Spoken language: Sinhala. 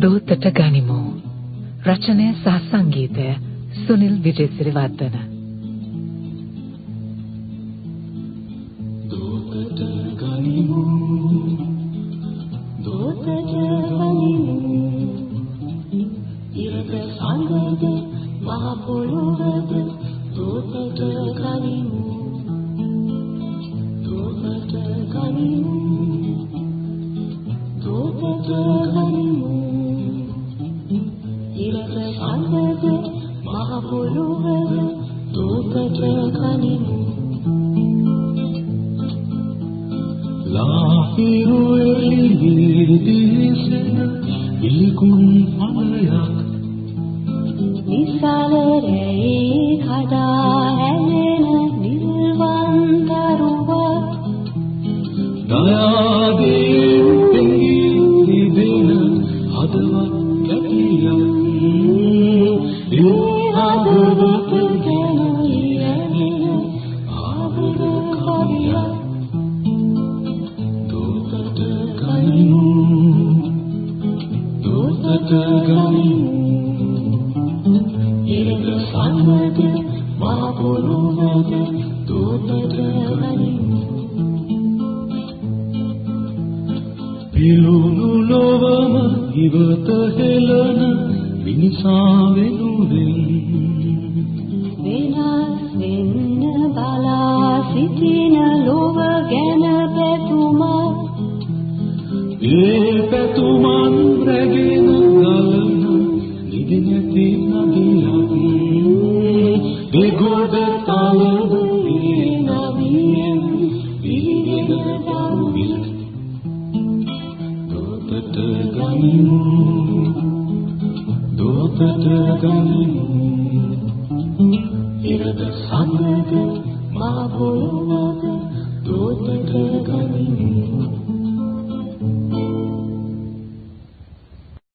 දෝතට ගනිමු. රචනය සහ සංගීතය සුනිල් විජේසිරිවර්ධන. දෝතට ගනිමු. දෝතට ගනිමු. ඉරක සංගද මහ පොළොවද මහ පොළොවද දෝතට ගනිමු. ලාහිරු එළියේ දිසෙන ඉලිකුන් පමයක් නිසලරේ කඩා හැලෙන නිල්වන් දරුවක් දයාදී පෙඟි දෙන හදවත් කැටියක් ඒ පිළුණු ලොවම ඉවත හෙළන මිනිසා වෙනුවෙන් වෙනස් වෙන්න බලා සිටින ලොව ගැන පැතුමක් ඒ පැතුමන් රැගෙන දෙගොඩ තලව ඒ නවියෙන් පිළිගෙන දරුවික් දෝතට ගනිමු දෝතට ගනිමු ඉරද සම්මද